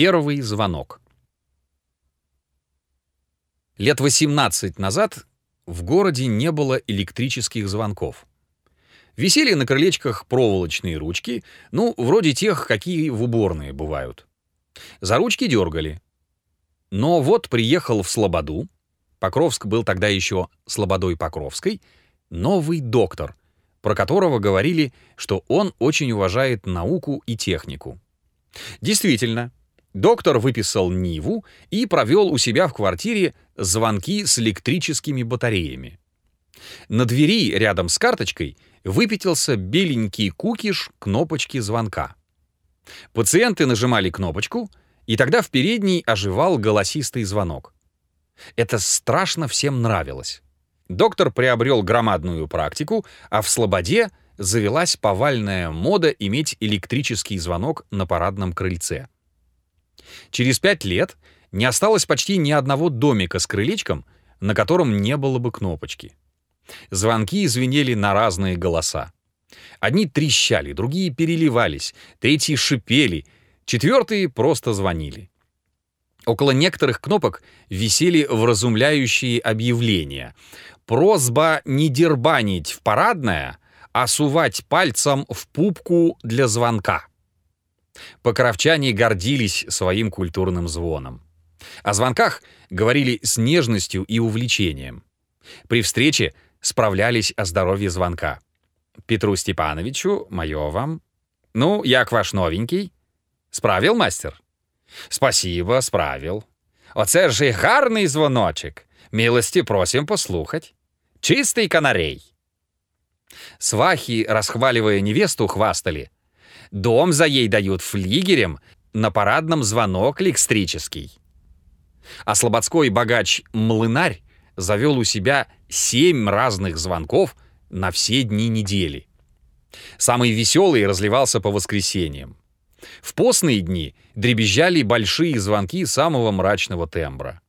Первый звонок. Лет 18 назад в городе не было электрических звонков. Висели на крылечках проволочные ручки, ну, вроде тех, какие в уборные бывают. За ручки дергали. Но вот приехал в Слободу, Покровск был тогда еще Слободой Покровской, новый доктор, про которого говорили, что он очень уважает науку и технику. Действительно, доктор выписал Ниву и провел у себя в квартире звонки с электрическими батареями. На двери рядом с карточкой выпятился беленький кукиш кнопочки звонка. Пациенты нажимали кнопочку, и тогда в передней оживал голосистый звонок. Это страшно всем нравилось. Доктор приобрел громадную практику, а в Слободе завелась повальная мода иметь электрический звонок на парадном крыльце. Через пять лет не осталось почти ни одного домика с крылечком, на котором не было бы кнопочки. Звонки звенели на разные голоса. Одни трещали, другие переливались, третьи шипели, четвертые просто звонили. Около некоторых кнопок висели вразумляющие объявления. Просьба не дербанить в парадное, а сувать пальцем в пупку для звонка. Покровчане гордились своим культурным звоном. О звонках говорили с нежностью и увлечением. При встрече справлялись о здоровье звонка. Петру Степановичу, мое вам. Ну, як ваш новенький? Справил мастер? Спасибо, справил. Оце ж і гарний дзвоночок. Милості просим послухать. Чистый канарей. Свахи, расхваливая невесту, хвастали. Дом за ей дают флигерем, на парадном звонок электрический. А слободской богач-млынарь завел у себя семь разных звонков на все дни недели. Самый веселый разливался по воскресеньям. В постные дни дребезжали большие звонки самого мрачного тембра.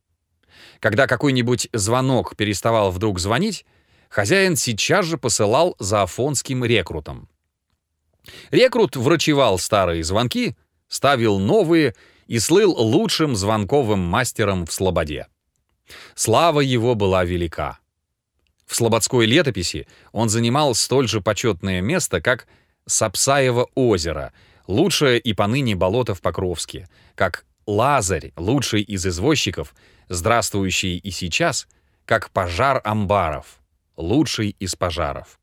Когда какой-нибудь звонок переставал вдруг звонить, хозяин сейчас же посылал за афонским рекрутом. Рекрут врачевал старые звонки, ставил новые и слыл лучшим звонковым мастером в Слободе. Слава его была велика. В слободской летописи он занимал столь же почетное место, как Сапсаево озеро, лучшее и поныне болото в Покровске, как Лазарь, лучший из извозчиков, здравствующий и сейчас, как пожар амбаров, лучший из пожаров.